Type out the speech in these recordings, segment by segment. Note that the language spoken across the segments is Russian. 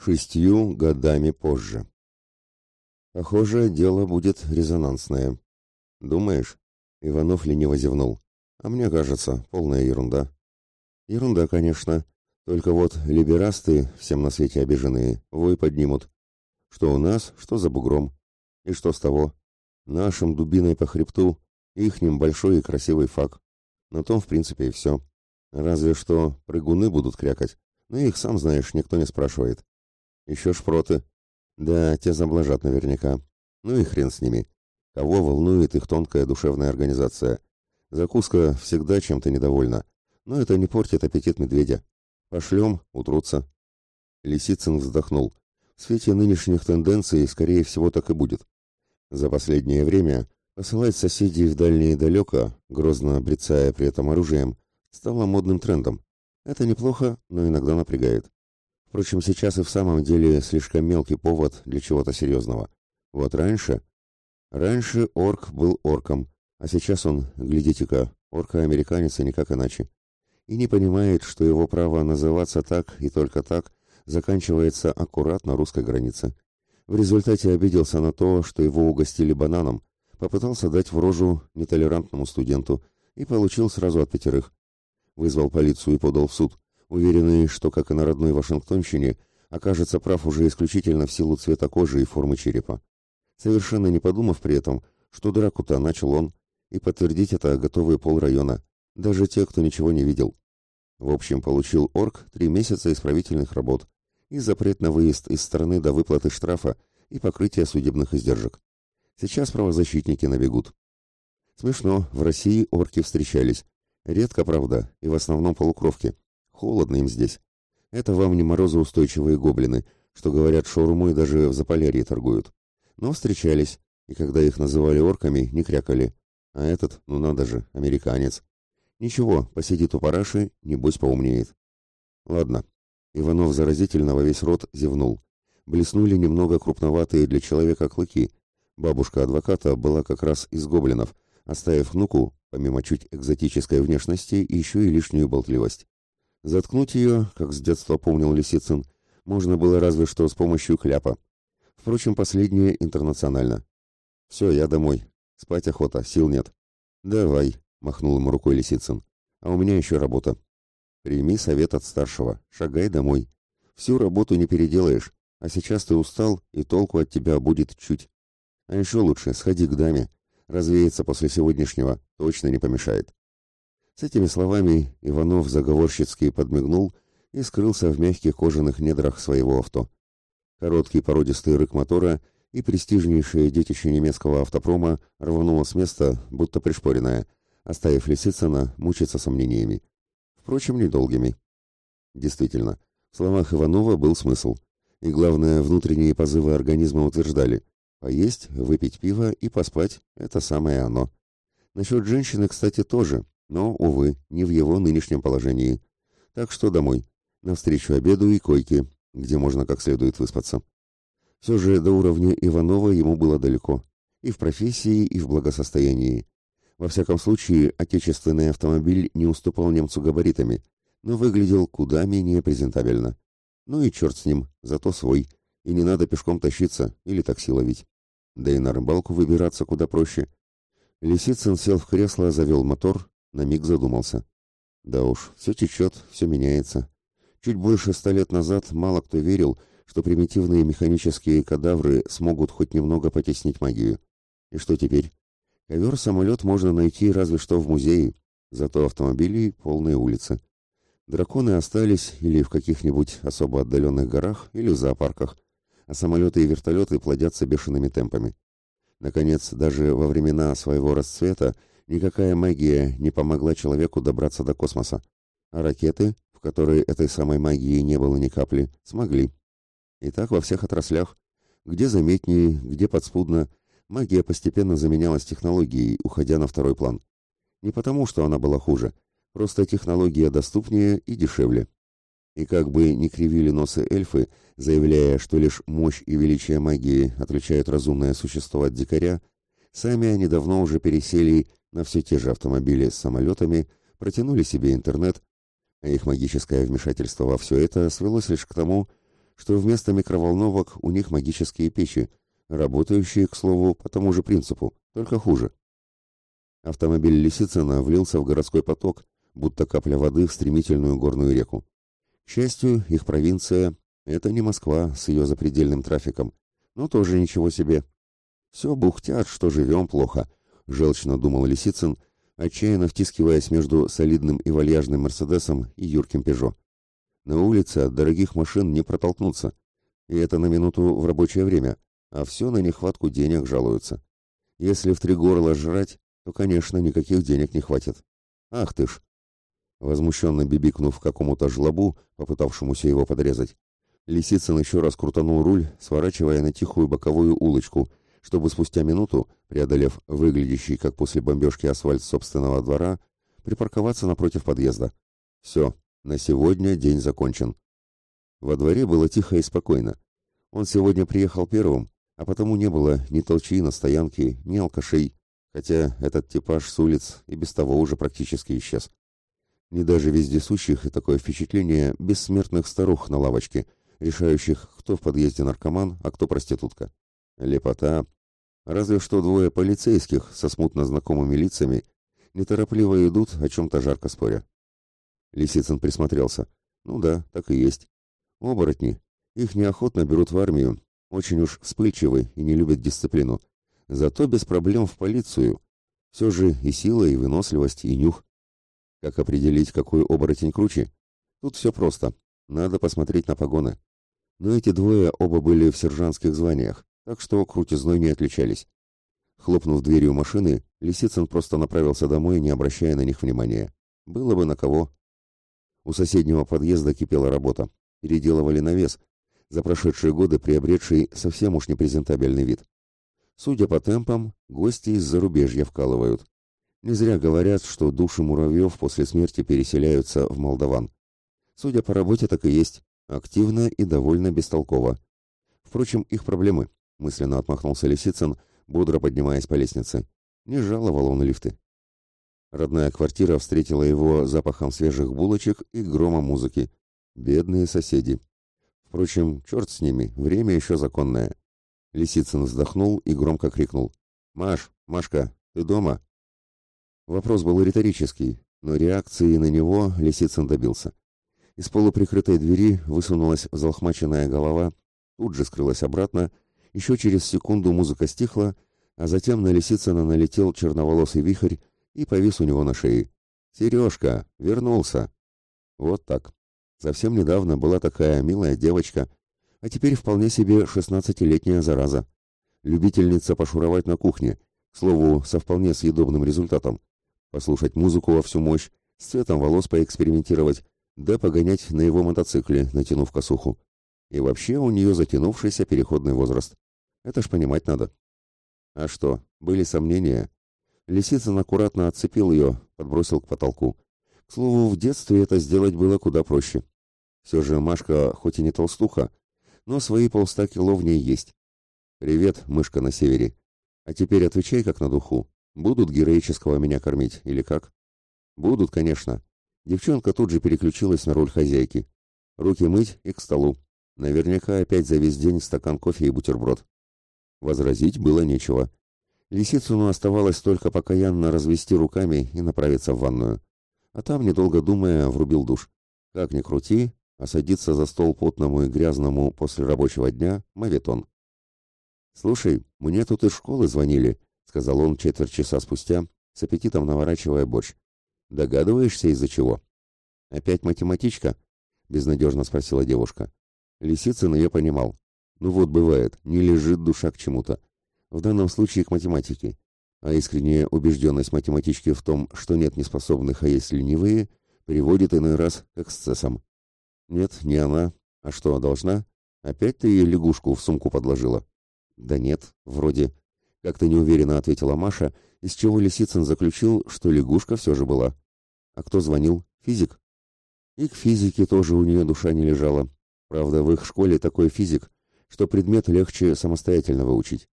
шестью годами позже. Похоже, дело будет резонансное. Думаешь? Иванов лениво зевнул. А мне кажется, полная ерунда. Ерунда, конечно. Только вот либерасты, всем на свете обиженные, вой поднимут. Что у нас, что за бугром. И что с того? Нашим дубиной по хребту, ихним большой и красивый фак. На том, в принципе, и все. Разве что прыгуны будут крякать. Но их, сам знаешь, никто не спрашивает. Еще шпроты. Да, те заблажат наверняка. Ну и хрен с ними. Кого волнует их тонкая душевная организация? Закуска всегда чем-то недовольна. Но это не портит аппетит медведя. Пошлем, утрутся. Лисицын вздохнул. В свете нынешних тенденций, скорее всего, так и будет. За последнее время посылать соседей в дальнее и далеко, грозно обрицая при этом оружием, стало модным трендом. Это неплохо, но иногда напрягает. Впрочем, сейчас и в самом деле слишком мелкий повод для чего-то серьезного. Вот раньше... Раньше орк был орком, а сейчас он, глядите-ка, орка-американец и никак иначе. И не понимает, что его право называться так и только так заканчивается аккуратно русской границе. В результате обиделся на то, что его угостили бананом, попытался дать в рожу нетолерантному студенту и получил сразу от пятерых. Вызвал полицию и подал в суд уверенный, что, как и на родной Вашингтонщине, окажется прав уже исключительно в силу цвета кожи и формы черепа. Совершенно не подумав при этом, что драку-то начал он, и подтвердить это готовые полрайона, даже те, кто ничего не видел. В общем, получил орк три месяца исправительных работ и запрет на выезд из страны до выплаты штрафа и покрытия судебных издержек. Сейчас правозащитники набегут. Смешно, в России орки встречались. Редко, правда, и в основном полукровки. Холодно им здесь. Это вам не морозоустойчивые гоблины, что, говорят, шаурму и даже в Заполярье торгуют. Но встречались, и когда их называли орками, не крякали. А этот, ну надо же, американец. Ничего, посидит у параши, небось поумнеет. Ладно. Иванов заразительно во весь рот зевнул. Блеснули немного крупноватые для человека клыки. Бабушка адвоката была как раз из гоблинов, оставив внуку, помимо чуть экзотической внешности, еще и лишнюю болтливость. Заткнуть ее, как с детства помнил Лисицын, можно было разве что с помощью кляпа. Впрочем, последнее интернационально. «Все, я домой. Спать охота, сил нет». «Давай», — махнул ему рукой Лисицын. «А у меня еще работа». «Прими совет от старшего. Шагай домой. Всю работу не переделаешь, а сейчас ты устал, и толку от тебя будет чуть. А еще лучше сходи к даме. Развеяться после сегодняшнего точно не помешает». С этими словами Иванов заговорщицки подмигнул и скрылся в мягких кожаных недрах своего авто. Короткий породистый рык мотора и престижнейшее детище немецкого автопрома рвануло с места, будто пришпоренное, оставив Лисицына мучиться сомнениями. Впрочем, недолгими. Действительно, в словах Иванова был смысл. И главное, внутренние позывы организма утверждали – поесть, выпить пиво и поспать – это самое оно. Насчет женщины, кстати, тоже, но, увы, не в его нынешнем положении. Так что домой, навстречу обеду и койке, где можно как следует выспаться. Все же до уровня Иванова ему было далеко. И в профессии, и в благосостоянии. Во всяком случае, отечественный автомобиль не уступал немцу габаритами, но выглядел куда менее презентабельно. Ну и черт с ним, зато свой, и не надо пешком тащиться или такси ловить. Да и на рыбалку выбираться куда проще. Лисицын сел в кресло, завел мотор на миг задумался. Да уж, все течет, все меняется. Чуть больше ста лет назад мало кто верил, что примитивные механические кадавры смогут хоть немного потеснить магию. И что теперь? Ковер-самолет можно найти разве что в музее, зато автомобилей полные улицы. Драконы остались или в каких-нибудь особо отдаленных горах, или в зоопарках, а самолеты и вертолеты плодятся бешеными темпами. Наконец, даже во времена своего расцвета Никакая магия не помогла человеку добраться до космоса, а ракеты, в которые этой самой магии не было ни капли, смогли. И так во всех отраслях. Где заметнее, где подспудно, магия постепенно заменялась технологией, уходя на второй план. Не потому, что она была хуже, просто технология доступнее и дешевле. И как бы ни кривили носы эльфы, заявляя, что лишь мощь и величие магии отличают разумное существо от дикаря, сами они давно уже пересели на все те же автомобили с самолетами, протянули себе интернет, а их магическое вмешательство во все это свелось лишь к тому, что вместо микроволновок у них магические печи, работающие, к слову, по тому же принципу, только хуже. Автомобиль Лисицына влился в городской поток, будто капля воды в стремительную горную реку. К счастью, их провинция — это не Москва с ее запредельным трафиком, но тоже ничего себе. Все бухтят, что живем плохо, — желчно думал Лисицын, отчаянно втискиваясь между солидным и вальяжным Мерседесом и юрким Пежо. На улице от дорогих машин не протолкнуться, и это на минуту в рабочее время, а все на нехватку денег жалуются. Если в три горла жрать, то, конечно, никаких денег не хватит. Ах ты ж! Возмущенно бибикнув какому-то жлобу, попытавшемуся его подрезать, Лисицын еще раз крутанул руль, сворачивая на тихую боковую улочку, чтобы спустя минуту, преодолев выглядящий как после бомбежки асфальт собственного двора, припарковаться напротив подъезда. Все, на сегодня день закончен. Во дворе было тихо и спокойно. Он сегодня приехал первым, а потому не было ни толчи на стоянке, ни алкашей, хотя этот типаж с улиц и без того уже практически исчез. Не даже вездесущих и такое впечатление бессмертных старух на лавочке, решающих, кто в подъезде наркоман, а кто проститутка. Лепота. Разве что двое полицейских со смутно знакомыми лицами неторопливо идут, о чем-то жарко споря. Лисицын присмотрелся. Ну да, так и есть. Оборотни. Их неохотно берут в армию, очень уж вспыльчивы и не любят дисциплину. Зато без проблем в полицию. Все же и сила, и выносливость, и нюх. Как определить, какой оборотень круче? Тут все просто. Надо посмотреть на погоны. Но эти двое оба были в сержантских званиях, так что крутизной не отличались. Хлопнув дверью машины, Лисицын просто направился домой, не обращая на них внимания. Было бы на кого. У соседнего подъезда кипела работа. Переделывали навес, за прошедшие годы приобретший совсем уж непрезентабельный вид. Судя по темпам, гости из зарубежья вкалывают. Не зря говорят, что души муравьев после смерти переселяются в Молдаван. Судя по работе, так и есть. Активно и довольно бестолково. Впрочем, их проблемы, мысленно отмахнулся Лисицын, бодро поднимаясь по лестнице. Не жаловал он лифты. Родная квартира встретила его запахом свежих булочек и грома музыки. Бедные соседи. Впрочем, черт с ними, время еще законное. Лисицын вздохнул и громко крикнул. «Маш, Машка, ты дома?» Вопрос был риторический, но реакции на него Лисицын добился. Из полуприкрытой двери высунулась взлохмаченная голова, тут же скрылась обратно, еще через секунду музыка стихла, а затем на Лисицына налетел черноволосый вихрь и повис у него на шее. «Сережка! Вернулся!» Вот так. Совсем недавно была такая милая девочка, а теперь вполне себе шестнадцатилетняя зараза. Любительница пошуровать на кухне, к слову, со вполне съедобным результатом. Послушать музыку во всю мощь, с цветом волос поэкспериментировать, да погонять на его мотоцикле, натянув косуху. И вообще у нее затянувшийся переходный возраст. Это ж понимать надо. А что, были сомнения? Лисицын аккуратно отцепил ее, подбросил к потолку. К слову, в детстве это сделать было куда проще. Все же Машка, хоть и не толстуха, но свои полста кило в ней есть. «Привет, мышка на севере. А теперь отвечай как на духу. Будут героического меня кормить или как?» «Будут, конечно». Девчонка тут же переключилась на роль хозяйки. Руки мыть и к столу. Наверняка опять за весь день стакан кофе и бутерброд. Возразить было нечего. Лисицыну оставалось только покаянно развести руками и направиться в ванную. А там, недолго думая, врубил душ. Как ни крути, а садиться за стол потному и грязному после рабочего дня — моветон. «Слушай, мне тут из школы звонили», — сказал он четверть часа спустя, с аппетитом наворачивая борщ. «Догадываешься, из-за чего?» «Опять математичка?» — безнадежно спросила девушка. Лисицын ее понимал. «Ну вот, бывает, не лежит душа к чему-то. В данном случае к математике. А искренняя убежденность математички в том, что нет неспособных, а есть ленивые, приводит иной раз к эксцессам. Нет, не она. А что, должна? Опять ты ей лягушку в сумку подложила? Да нет, вроде. Как-то неуверенно ответила Маша, из чего Лисицын заключил, что лягушка все же была. А кто звонил? Физик? И к физике тоже у нее душа не лежала. Правда, в их школе такой физик, что предмет легче самостоятельно выучить.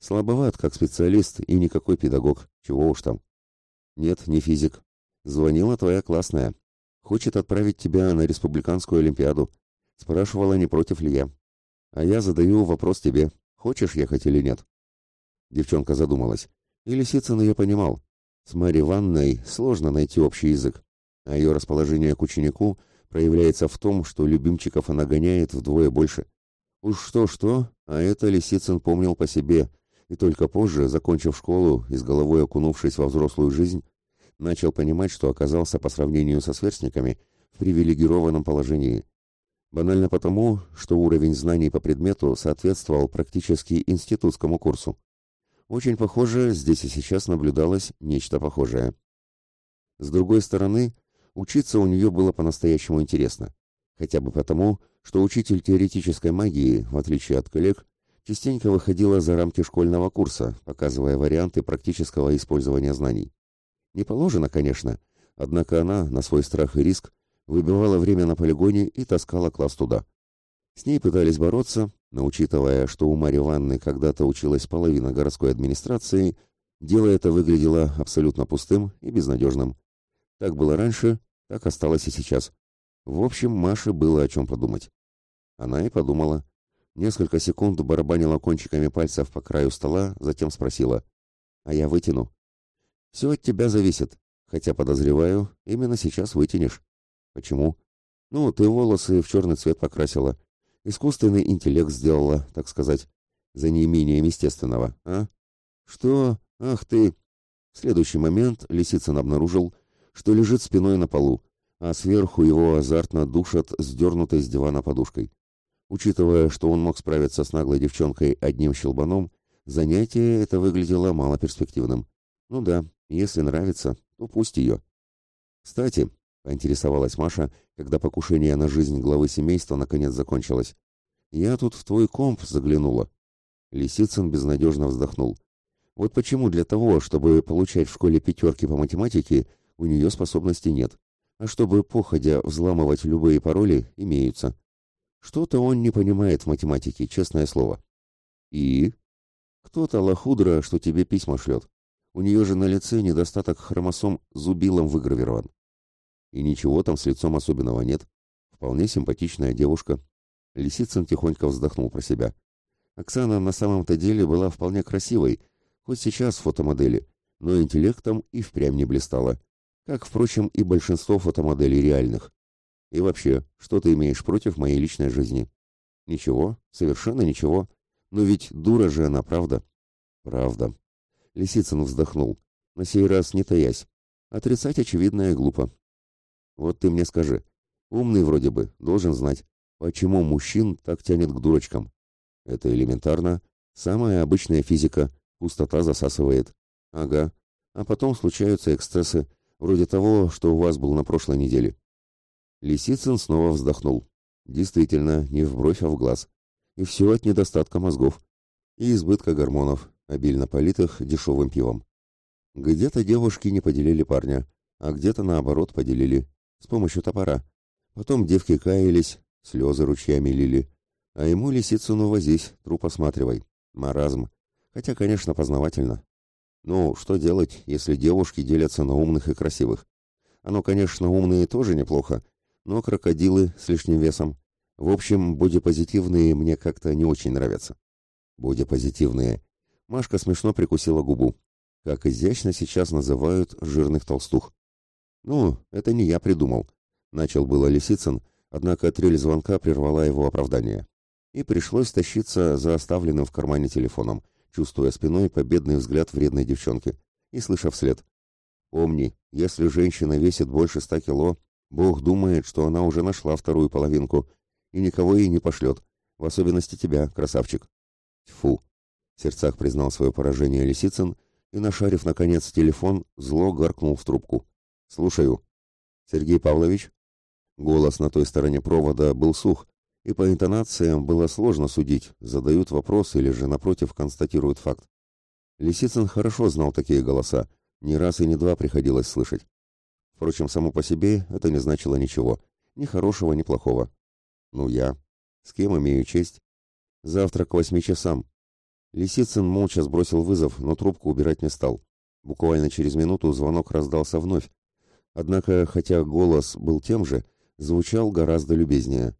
Слабоват, как специалист, и никакой педагог, чего уж там. Нет, не физик. Звонила твоя классная. Хочет отправить тебя на республиканскую олимпиаду. Спрашивала, не против ли я. А я задаю вопрос тебе, хочешь ехать или нет? Девчонка задумалась. И Лисицын ее понимал. С Марьей Ванной сложно найти общий язык, а ее расположение к ученику проявляется в том, что любимчиков она гоняет вдвое больше. Уж что-что, а это Лисицын помнил по себе, и только позже, закончив школу и с головой окунувшись во взрослую жизнь, начал понимать, что оказался по сравнению со сверстниками в привилегированном положении. Банально потому, что уровень знаний по предмету соответствовал практически институтскому курсу. Очень похоже, здесь и сейчас наблюдалось нечто похожее. С другой стороны, учиться у нее было по-настоящему интересно. Хотя бы потому, что учитель теоретической магии, в отличие от коллег, частенько выходила за рамки школьного курса, показывая варианты практического использования знаний. Не положено, конечно, однако она, на свой страх и риск, выбивала время на полигоне и таскала класс туда. С ней пытались бороться, но учитывая, что у Марьи Ивановны когда-то училась половина городской администрации, дело это выглядело абсолютно пустым и безнадежным. Так было раньше, так осталось и сейчас. В общем, Маше было о чем подумать. Она и подумала. Несколько секунд барабанила кончиками пальцев по краю стола, затем спросила. «А я вытяну?» «Все от тебя зависит, хотя, подозреваю, именно сейчас вытянешь». «Почему?» «Ну, ты волосы в черный цвет покрасила. Искусственный интеллект сделала, так сказать, за неимением естественного, а?» «Что? Ах ты!» В следующий момент Лисицын обнаружил, что лежит спиной на полу, а сверху его азартно душат сдернутой с дивана подушкой. Учитывая, что он мог справиться с наглой девчонкой одним щелбаном, занятие это выглядело малоперспективным. Ну да, если нравится, то пусть ее. Кстати, поинтересовалась Маша, когда покушение на жизнь главы семейства наконец закончилось. Я тут в твой комп заглянула. Лисицын безнадежно вздохнул. Вот почему для того, чтобы получать в школе пятерки по математике, у нее способностей нет. А чтобы, походя, взламывать любые пароли, имеются. Что-то он не понимает в математике, честное слово. И? Кто-то лохудра, что тебе письма шлет. У нее же на лице недостаток хромосом зубилом выгравирован. И ничего там с лицом особенного нет. Вполне симпатичная девушка. Лисицын тихонько вздохнул про себя. Оксана на самом-то деле была вполне красивой, хоть сейчас фотомодели, но интеллектом и впрямь не блистала, как, впрочем, и большинство фотомоделей реальных. И вообще, что ты имеешь против моей личной жизни? Ничего, совершенно ничего. Но ведь дура же она, правда? Правда. Лисицын вздохнул, на сей раз не таясь. Отрицать очевидное глупо. Вот ты мне скажи, умный вроде бы, должен знать, почему мужчин так тянет к дурочкам. Это элементарно. Самая обычная физика. Пустота засасывает. Ага. А потом случаются эксцессы, вроде того, что у вас был на прошлой неделе. Лисицын снова вздохнул. Действительно, не в бровь, а в глаз. И все от недостатка мозгов. И избытка гормонов, обильно политых дешевым пивом. Где-то девушки не поделили парня, а где-то, наоборот, поделили. С помощью топора. Потом девки каялись, слезы ручьями лили. А ему Лисицыну возись, труп осматривай. Маразм. Хотя, конечно, познавательно. Ну, что делать, если девушки делятся на умных и красивых? Оно, конечно, умные тоже неплохо, но крокодилы с лишним весом. В общем, бодипозитивные мне как-то не очень нравятся. Бодипозитивные. Машка смешно прикусила губу. Как изящно сейчас называют жирных толстух. Ну, это не я придумал. Начал было Лисицын, однако трель звонка прервала его оправдание. И пришлось тащиться за оставленным в кармане телефоном, чувствуя спиной победный взгляд вредной девчонки, и слыша вслед. «Помни, если женщина весит больше ста кило, Бог думает, что она уже нашла вторую половинку и никого ей не пошлет, в особенности тебя, красавчик. Фу. В сердцах признал свое поражение Лисицын и, нашарив, наконец, телефон, зло гаркнул в трубку. «Слушаю». «Сергей Павлович?» Голос на той стороне провода был сух, и по интонациям было сложно судить, задают вопрос или же, напротив, констатируют факт. Лисицын хорошо знал такие голоса, не раз и не два приходилось слышать. Впрочем, само по себе это не значило ничего. Ни хорошего, ни плохого. Ну, я. С кем имею честь? Завтра к восьми часам. Лисицын молча сбросил вызов, но трубку убирать не стал. Буквально через минуту звонок раздался вновь. Однако, хотя голос был тем же, звучал гораздо любезнее.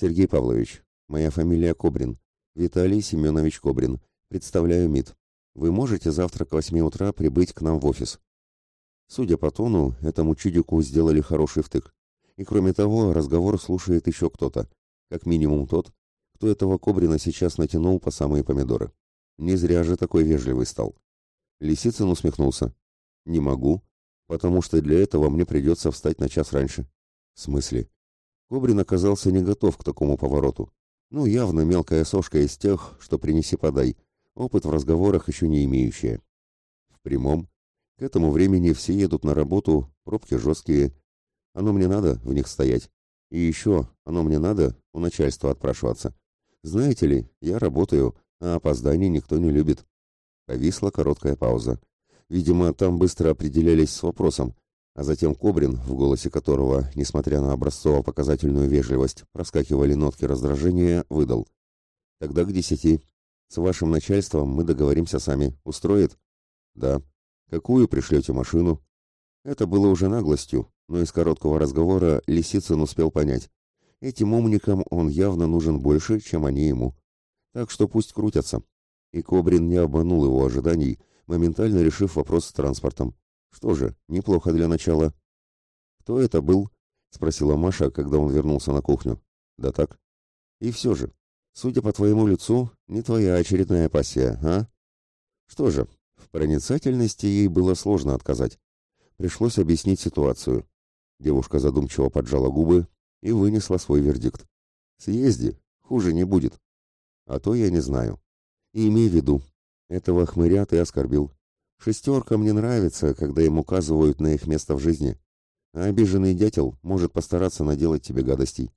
«Сергей Павлович, моя фамилия Кобрин. Виталий Семенович Кобрин. Представляю МИД. Вы можете завтра к восьми утра прибыть к нам в офис. Судя по тону, этому чудику сделали хороший втык. И кроме того, разговор слушает еще кто-то. Как минимум тот, кто этого Кобрина сейчас натянул по самые помидоры. Не зря же такой вежливый стал. Лисицын усмехнулся. «Не могу, потому что для этого мне придется встать на час раньше». «В смысле?» Кобрин оказался не готов к такому повороту. Ну, явно мелкая сошка из тех, что принеси-подай, опыт в разговорах еще не имеющая. В прямом к этому времени все едут на работу, пробки жесткие. Оно мне надо в них стоять. И еще, оно мне надо у начальства отпрашиваться. Знаете ли, я работаю, а опозданий никто не любит. Повисла короткая пауза. Видимо, там быстро определялись с вопросом, а затем Кобрин, в голосе которого, несмотря на образцово-показательную вежливость, проскакивали нотки раздражения, выдал. «Тогда к десяти. С вашим начальством мы договоримся сами. Устроит?» «Да», Какую пришлете машину? Это было уже наглостью, но из короткого разговора Лисицын успел понять. Этим умникам он явно нужен больше, чем они ему. Так что пусть крутятся. И Кобрин не обманул его ожиданий, моментально решив вопрос с транспортом. Что же, неплохо для начала. «Кто это был?» — спросила Маша, когда он вернулся на кухню. «Да так». «И все же, судя по твоему лицу, не твоя очередная пассия, а?» «Что же, в проницательности ей было сложно отказать. Пришлось объяснить ситуацию. Девушка задумчиво поджала губы и вынесла свой вердикт. «Съезди, хуже не будет». «А то я не знаю. И имей в виду, этого хмыря ты оскорбил. Шестерка мне нравится, когда им указывают на их место в жизни, а обиженный дятел может постараться наделать тебе гадостей».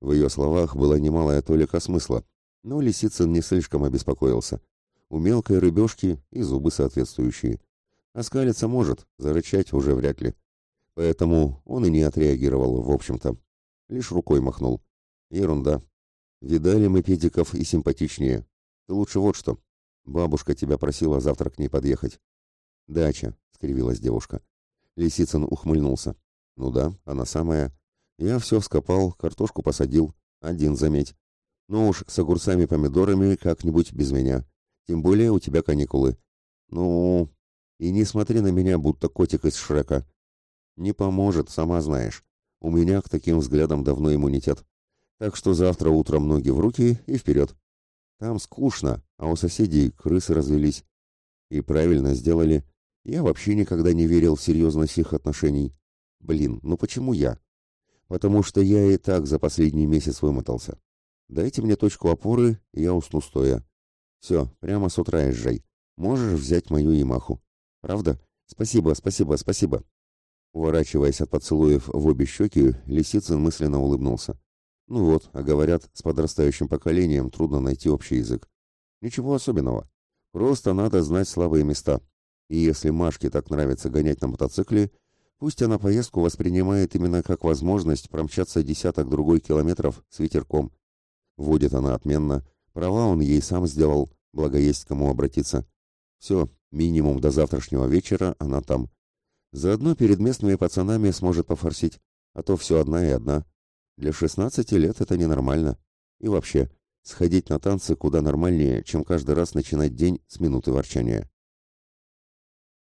В ее словах была немалая толика смысла, но Лисицын не слишком обеспокоился. У мелкой рыбешки и зубы соответствующие. Оскалиться может, зарычать уже вряд ли. Поэтому он и не отреагировал, в общем-то. Лишь рукой махнул. Ерунда. Видали мы педиков и симпатичнее. Ты лучше вот что. Бабушка тебя просила завтра к ней подъехать. Дача, скривилась девушка. Лисицын ухмыльнулся. Ну да, она самая. Я все вскопал, картошку посадил. Один, заметь. Ну уж с огурцами-помидорами как-нибудь без меня. Тем более у тебя каникулы. Ну, и не смотри на меня, будто котик из Шрека. Не поможет, сама знаешь. У меня к таким взглядам давно иммунитет. Так что завтра утром ноги в руки и вперед. Там скучно, а у соседей крысы развелись. И правильно сделали. Я вообще никогда не верил в серьезность их отношений. Блин, ну почему я? Потому что я и так за последний месяц вымотался. Дайте мне точку опоры, и я усну стоя. Все, прямо с утра езжай. Можешь взять мою Ямаху. Правда? Спасибо, спасибо, спасибо. Уворачиваясь от поцелуев в обе щеки, Лисицын мысленно улыбнулся. Ну вот, а говорят, с подрастающим поколением трудно найти общий язык. Ничего особенного. Просто надо знать слабые места. И если Машке так нравится гонять на мотоцикле, пусть она поездку воспринимает именно как возможность промчаться десяток другой километров с ветерком. Водит она отменно, Права он ей сам сделал, благо есть кому обратиться. Все, минимум до завтрашнего вечера она там. Заодно перед местными пацанами сможет пофорсить, а то все одна и одна. Для шестнадцати лет это ненормально. И вообще, сходить на танцы куда нормальнее, чем каждый раз начинать день с минуты ворчания.